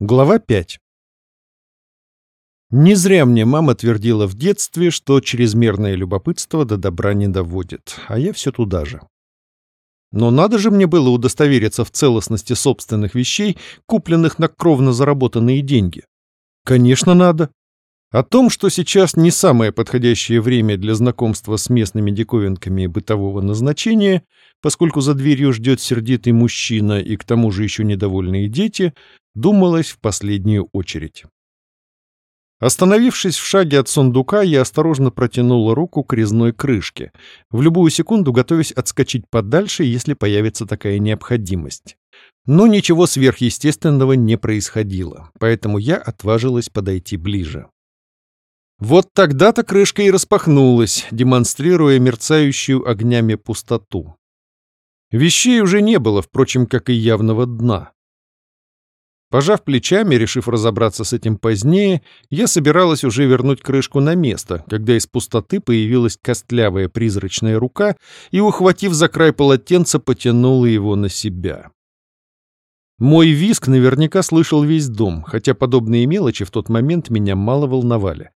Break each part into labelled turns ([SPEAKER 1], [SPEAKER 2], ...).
[SPEAKER 1] Глава 5 Не зря мне мама твердила в детстве, что чрезмерное любопытство до добра не доводит, а я все туда же. Но надо же мне было удостовериться в целостности собственных вещей, купленных на кровно заработанные деньги. Конечно, надо. О том, что сейчас не самое подходящее время для знакомства с местными диковинками бытового назначения, поскольку за дверью ждет сердитый мужчина и к тому же еще недовольные дети, думалось в последнюю очередь. Остановившись в шаге от сундука, я осторожно протянул руку к резной крышке, в любую секунду готовясь отскочить подальше, если появится такая необходимость. Но ничего сверхъестественного не происходило, поэтому я отважилась подойти ближе. Вот тогда-то крышка и распахнулась, демонстрируя мерцающую огнями пустоту. Вещей уже не было, впрочем, как и явного дна. Пожав плечами, решив разобраться с этим позднее, я собиралась уже вернуть крышку на место, когда из пустоты появилась костлявая призрачная рука и, ухватив за край полотенца, потянула его на себя. Мой виск наверняка слышал весь дом, хотя подобные мелочи в тот момент меня мало волновали.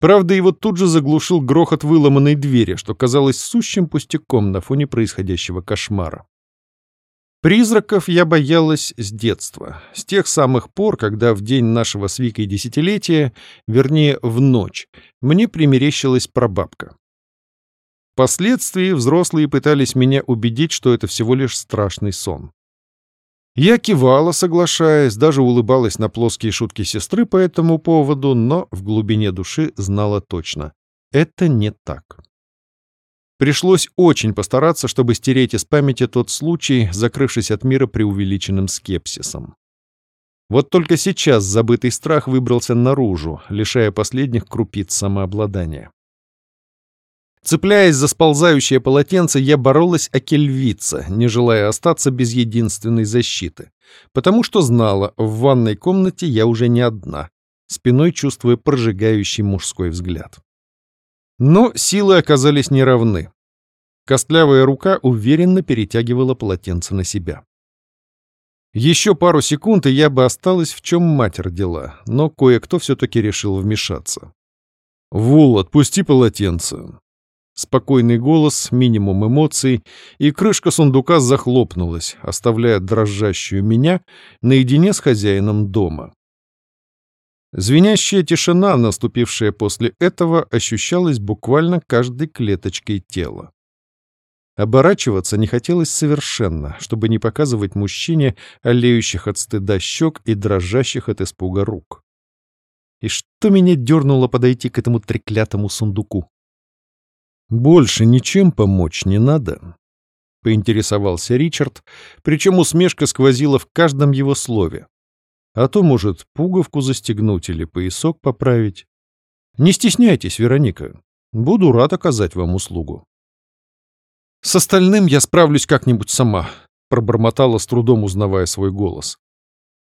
[SPEAKER 1] Правда, его тут же заглушил грохот выломанной двери, что казалось сущим пустяком на фоне происходящего кошмара. Призраков я боялась с детства, с тех самых пор, когда в день нашего с Викой десятилетия, вернее, в ночь, мне примерещилась прабабка. Впоследствии взрослые пытались меня убедить, что это всего лишь страшный сон. Я кивала, соглашаясь, даже улыбалась на плоские шутки сестры по этому поводу, но в глубине души знала точно — это не так. Пришлось очень постараться, чтобы стереть из памяти тот случай, закрывшись от мира преувеличенным скепсисом. Вот только сейчас забытый страх выбрался наружу, лишая последних крупиц самообладания. Цепляясь за сползающее полотенце, я боролась окельвиться, не желая остаться без единственной защиты, потому что знала, в ванной комнате я уже не одна, спиной чувствуя прожигающий мужской взгляд. Но силы оказались неравны. Костлявая рука уверенно перетягивала полотенце на себя. Еще пару секунд, и я бы осталась, в чем мать родила, но кое-кто все-таки решил вмешаться. «Вул, отпусти полотенце!» Спокойный голос, минимум эмоций, и крышка сундука захлопнулась, оставляя дрожащую меня наедине с хозяином дома. Звенящая тишина, наступившая после этого, ощущалась буквально каждой клеточкой тела. Оборачиваться не хотелось совершенно, чтобы не показывать мужчине олеющих от стыда щек и дрожащих от испуга рук. И что меня дернуло подойти к этому треклятому сундуку? «Больше ничем помочь не надо», — поинтересовался Ричард, причем усмешка сквозила в каждом его слове. «А то, может, пуговку застегнуть или поясок поправить. Не стесняйтесь, Вероника, буду рад оказать вам услугу». «С остальным я справлюсь как-нибудь сама», — пробормотала с трудом, узнавая свой голос.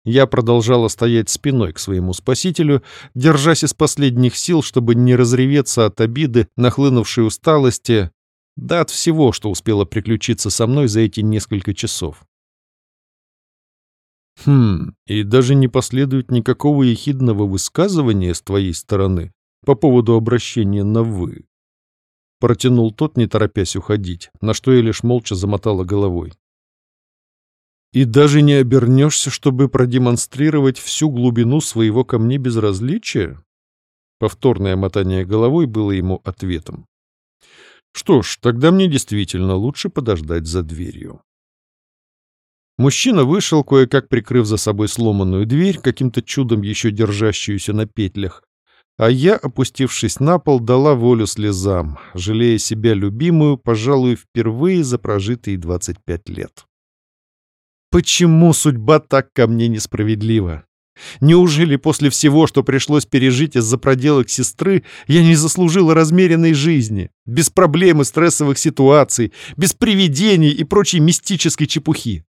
[SPEAKER 1] Я продолжала стоять спиной к своему спасителю, держась из последних сил, чтобы не разреветься от обиды, нахлынувшей усталости, да от всего, что успело приключиться со мной за эти несколько часов. Хм, и даже не последует никакого ехидного высказывания с твоей стороны по поводу обращения на «вы». Протянул тот, не торопясь уходить, на что я лишь молча замотала головой. И даже не обернешься, чтобы продемонстрировать всю глубину своего ко мне безразличия? Повторное мотание головой было ему ответом. Что ж, тогда мне действительно лучше подождать за дверью. Мужчина вышел, кое-как прикрыв за собой сломанную дверь, каким-то чудом еще держащуюся на петлях, а я, опустившись на пол, дала волю слезам, жалея себя любимую, пожалуй, впервые за прожитые 25 лет. Почему судьба так ко мне несправедлива? Неужели после всего, что пришлось пережить из-за проделок сестры, я не заслужила размеренной жизни, без проблем и стрессовых ситуаций, без привидений и прочей мистической чепухи?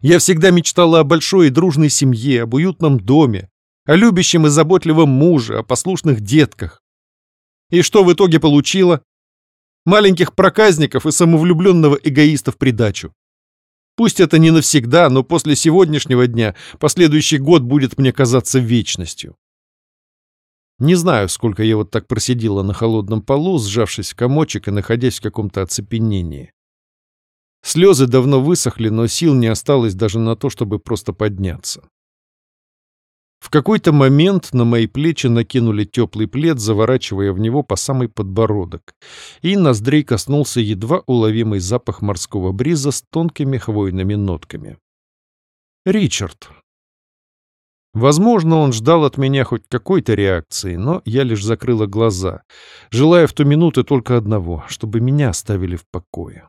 [SPEAKER 1] Я всегда мечтала о большой и дружной семье, об уютном доме, о любящем и заботливом муже, о послушных детках. И что в итоге получила? Маленьких проказников и самовлюбленного эгоиста в придачу. Пусть это не навсегда, но после сегодняшнего дня последующий год будет мне казаться вечностью. Не знаю, сколько я вот так просидела на холодном полу, сжавшись в комочек и находясь в каком-то оцепенении. Слезы давно высохли, но сил не осталось даже на то, чтобы просто подняться. В какой-то момент на мои плечи накинули теплый плед, заворачивая в него по самый подбородок, и ноздрей коснулся едва уловимый запах морского бриза с тонкими хвойными нотками. Ричард. Возможно, он ждал от меня хоть какой-то реакции, но я лишь закрыла глаза, желая в ту минуту только одного, чтобы меня оставили в покое.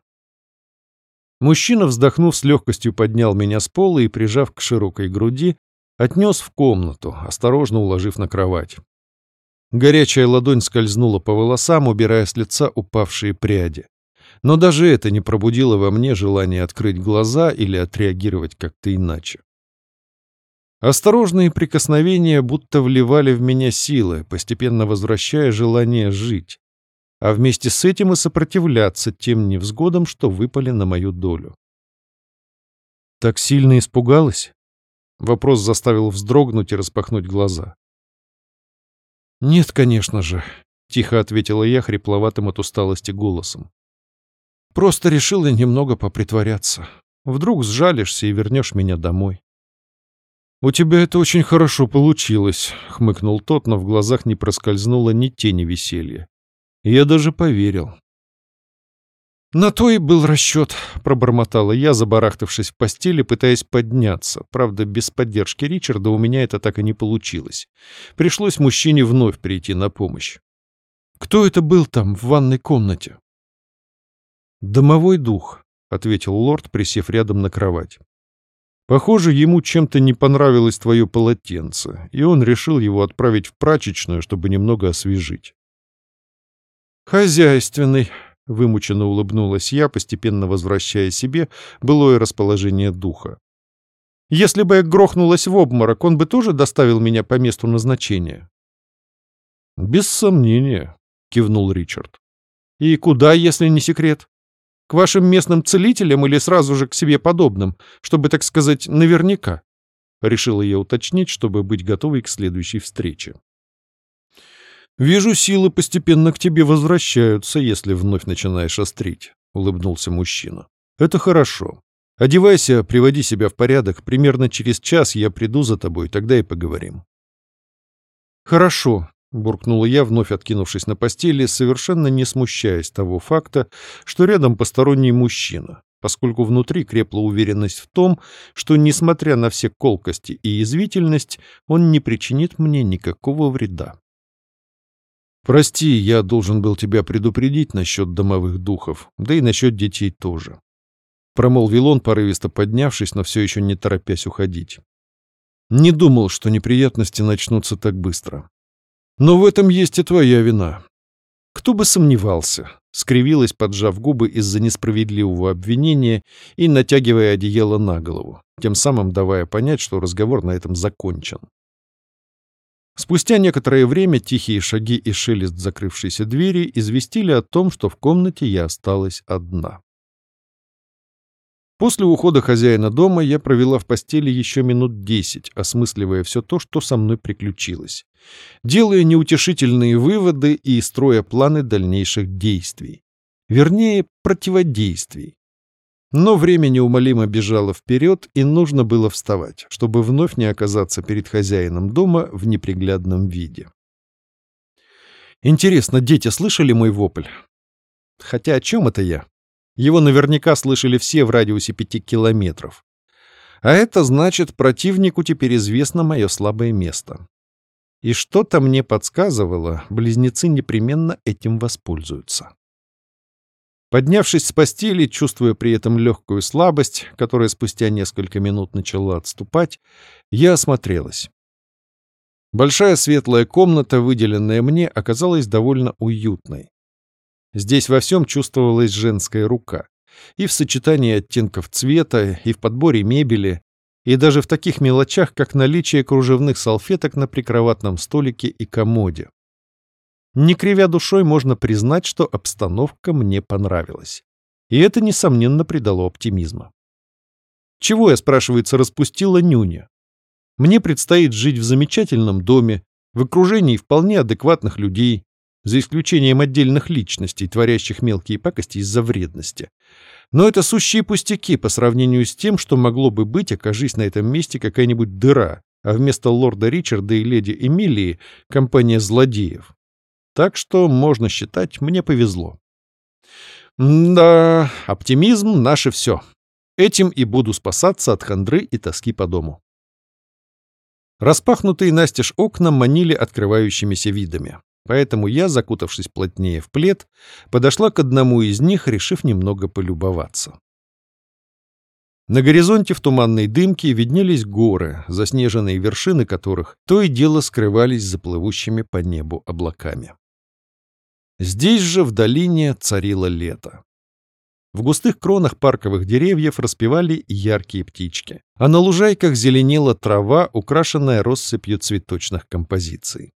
[SPEAKER 1] Мужчина, вздохнув с легкостью, поднял меня с пола и, прижав к широкой груди, отнес в комнату, осторожно уложив на кровать. Горячая ладонь скользнула по волосам, убирая с лица упавшие пряди. Но даже это не пробудило во мне желание открыть глаза или отреагировать как-то иначе. Осторожные прикосновения будто вливали в меня силы, постепенно возвращая желание жить, а вместе с этим и сопротивляться тем невзгодам, что выпали на мою долю. Так сильно испугалась? Вопрос заставил вздрогнуть и распахнуть глаза. «Нет, конечно же», — тихо ответила я хрипловатым от усталости голосом. «Просто решила немного попритворяться. Вдруг сжалишься и вернешь меня домой». «У тебя это очень хорошо получилось», — хмыкнул тот, но в глазах не проскользнуло ни тени веселья. Я даже поверил. «На то и был расчет», — пробормотала я, забарахтавшись в постели, пытаясь подняться. Правда, без поддержки Ричарда у меня это так и не получилось. Пришлось мужчине вновь прийти на помощь. «Кто это был там, в ванной комнате?» «Домовой дух», — ответил лорд, присев рядом на кровать. Похоже, ему чем-то не понравилось твое полотенце, и он решил его отправить в прачечную, чтобы немного освежить. «Хозяйственный», — вымученно улыбнулась я, постепенно возвращая себе былое расположение духа. «Если бы я грохнулась в обморок, он бы тоже доставил меня по месту назначения?» «Без сомнения», — кивнул Ричард. «И куда, если не секрет?» К вашим местным целителям или сразу же к себе подобным, чтобы, так сказать, наверняка?» Решила я уточнить, чтобы быть готовой к следующей встрече. «Вижу, силы постепенно к тебе возвращаются, если вновь начинаешь острить», — улыбнулся мужчина. «Это хорошо. Одевайся, приводи себя в порядок. Примерно через час я приду за тобой, тогда и поговорим». «Хорошо», буркнула я, вновь откинувшись на постели, совершенно не смущаясь того факта, что рядом посторонний мужчина, поскольку внутри крепла уверенность в том, что, несмотря на все колкости и язвительность, он не причинит мне никакого вреда. «Прости, я должен был тебя предупредить насчет домовых духов, да и насчет детей тоже», — промолвил он, порывисто поднявшись, но все еще не торопясь уходить. «Не думал, что неприятности начнутся так быстро. Но в этом есть и твоя вина. Кто бы сомневался, скривилась, поджав губы из-за несправедливого обвинения и натягивая одеяло на голову, тем самым давая понять, что разговор на этом закончен. Спустя некоторое время тихие шаги и шелест закрывшейся двери известили о том, что в комнате я осталась одна. После ухода хозяина дома я провела в постели еще минут десять, осмысливая все то, что со мной приключилось, делая неутешительные выводы и строя планы дальнейших действий. Вернее, противодействий. Но время неумолимо бежало вперед, и нужно было вставать, чтобы вновь не оказаться перед хозяином дома в неприглядном виде. Интересно, дети слышали мой вопль? Хотя о чем это я? Его наверняка слышали все в радиусе пяти километров. А это значит, противнику теперь известно мое слабое место. И что-то мне подсказывало, близнецы непременно этим воспользуются. Поднявшись с постели, чувствуя при этом легкую слабость, которая спустя несколько минут начала отступать, я осмотрелась. Большая светлая комната, выделенная мне, оказалась довольно уютной. Здесь во всем чувствовалась женская рука. И в сочетании оттенков цвета, и в подборе мебели, и даже в таких мелочах, как наличие кружевных салфеток на прикроватном столике и комоде. Не кривя душой, можно признать, что обстановка мне понравилась. И это, несомненно, придало оптимизма. Чего я, спрашивается, распустила нюня? Мне предстоит жить в замечательном доме, в окружении вполне адекватных людей, за исключением отдельных личностей, творящих мелкие пакости из-за вредности. Но это сущие пустяки по сравнению с тем, что могло бы быть, окажись на этом месте какая-нибудь дыра, а вместо лорда Ричарда и леди Эмилии — компания злодеев. Так что, можно считать, мне повезло. Да, оптимизм — наше все. Этим и буду спасаться от хандры и тоски по дому. Распахнутые настежь окна манили открывающимися видами. Поэтому я, закутавшись плотнее в плед, подошла к одному из них, решив немного полюбоваться. На горизонте в туманной дымке виднелись горы, заснеженные вершины которых то и дело скрывались за плывущими по небу облаками. Здесь же, в долине, царило лето. В густых кронах парковых деревьев распевали яркие птички, а на лужайках зеленела трава, украшенная россыпью цветочных композиций.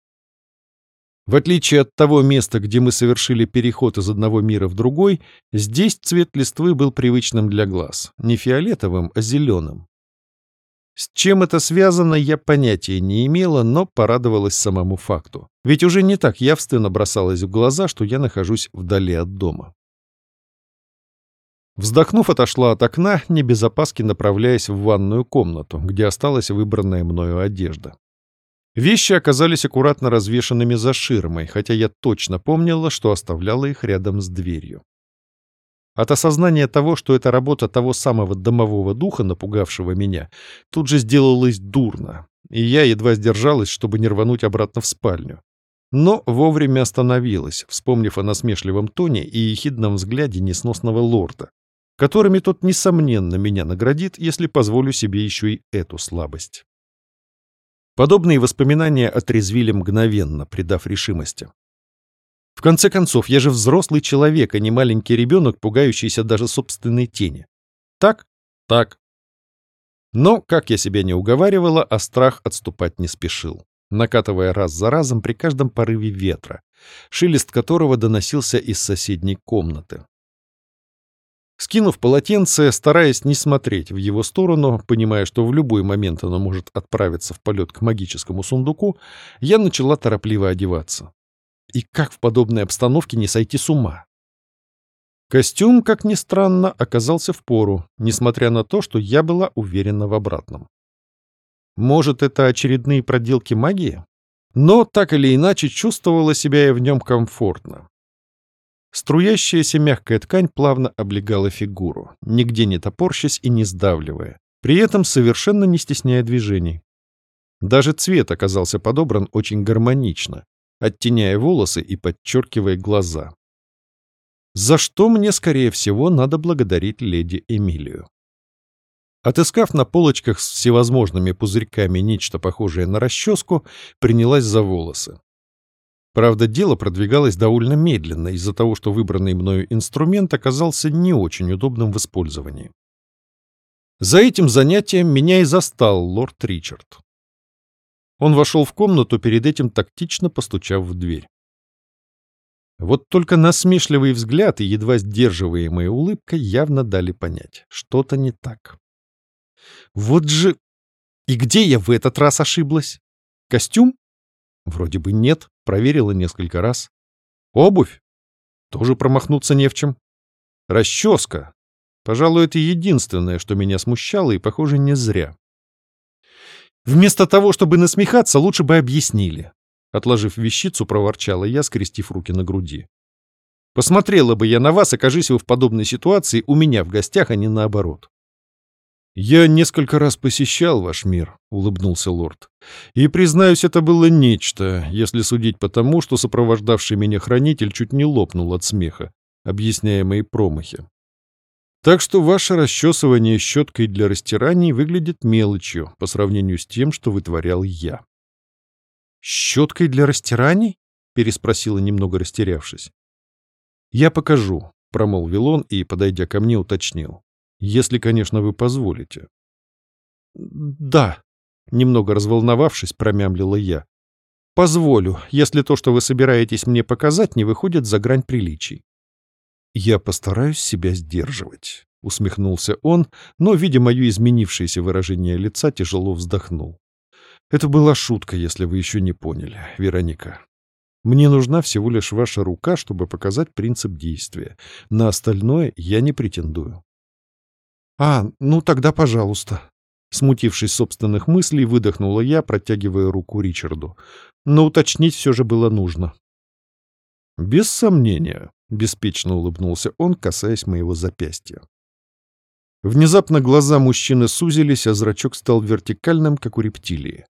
[SPEAKER 1] В отличие от того места, где мы совершили переход из одного мира в другой, здесь цвет листвы был привычным для глаз, не фиолетовым, а зеленым. С чем это связано, я понятия не имела, но порадовалась самому факту. Ведь уже не так явственно бросалось в глаза, что я нахожусь вдали от дома. Вздохнув, отошла от окна, не без опаски направляясь в ванную комнату, где осталась выбранная мною одежда. Вещи оказались аккуратно развешанными за ширмой, хотя я точно помнила, что оставляла их рядом с дверью. От осознания того, что это работа того самого домового духа, напугавшего меня, тут же сделалось дурно, и я едва сдержалась, чтобы не рвануть обратно в спальню. Но вовремя остановилась, вспомнив о насмешливом тоне и ехидном взгляде несносного лорда, которыми тот, несомненно, меня наградит, если позволю себе еще и эту слабость. Подобные воспоминания отрезвили мгновенно, придав решимости. В конце концов, я же взрослый человек, а не маленький ребенок, пугающийся даже собственной тени. Так? Так. Но, как я себя не уговаривала, а страх отступать не спешил, накатывая раз за разом при каждом порыве ветра, шелест которого доносился из соседней комнаты. Скинув полотенце, стараясь не смотреть в его сторону, понимая, что в любой момент оно может отправиться в полет к магическому сундуку, я начала торопливо одеваться. И как в подобной обстановке не сойти с ума? Костюм, как ни странно, оказался в пору, несмотря на то, что я была уверена в обратном. Может, это очередные проделки магии? Но так или иначе чувствовала себя я в нем комфортно. Струящаяся мягкая ткань плавно облегала фигуру, нигде не топорщась и не сдавливая, при этом совершенно не стесняя движений. Даже цвет оказался подобран очень гармонично, оттеняя волосы и подчеркивая глаза. За что мне, скорее всего, надо благодарить леди Эмилию. Отыскав на полочках с всевозможными пузырьками нечто похожее на расческу, принялась за волосы. Правда, дело продвигалось довольно медленно из-за того, что выбранный мною инструмент оказался не очень удобным в использовании. За этим занятием меня и застал лорд Ричард. Он вошел в комнату, перед этим тактично постучав в дверь. Вот только насмешливый взгляд и едва сдерживаемая улыбка явно дали понять, что-то не так. Вот же... И где я в этот раз ошиблась? Костюм? Вроде бы нет, проверила несколько раз. Обувь? Тоже промахнуться не в чем. Расческа. Пожалуй, это единственное, что меня смущало, и, похоже, не зря. Вместо того, чтобы насмехаться, лучше бы объяснили. Отложив вещицу, проворчала я, скрестив руки на груди. Посмотрела бы я на вас, окажись вы в подобной ситуации у меня в гостях, а не наоборот. «Я несколько раз посещал ваш мир», — улыбнулся лорд. «И, признаюсь, это было нечто, если судить по тому, что сопровождавший меня хранитель чуть не лопнул от смеха, объясняя мои промахи. Так что ваше расчесывание щеткой для растираний выглядит мелочью по сравнению с тем, что вытворял я». «Щеткой для растираний?» — переспросила, немного растерявшись. «Я покажу», — промолвил он и, подойдя ко мне, уточнил. Если, конечно, вы позволите. Да, немного разволновавшись, промямлила я. Позволю, если то, что вы собираетесь мне показать, не выходит за грань приличий. Я постараюсь себя сдерживать. — усмехнулся он, но, видя мое изменившееся выражение лица, тяжело вздохнул. «Это была шутка, если вы еще не поняли, Вероника. Мне нужна всего лишь ваша рука, чтобы показать принцип действия. На остальное я не претендую». «А, ну тогда пожалуйста». Смутившись собственных мыслей, выдохнула я, протягивая руку Ричарду. Но уточнить все же было нужно. «Без сомнения», — беспечно улыбнулся он, касаясь моего запястья. Внезапно глаза мужчины сузились, а зрачок стал вертикальным, как у рептилии.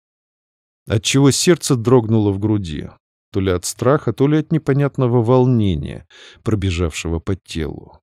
[SPEAKER 1] Отчего сердце дрогнуло в груди, то ли от страха, то ли от непонятного волнения, пробежавшего по телу.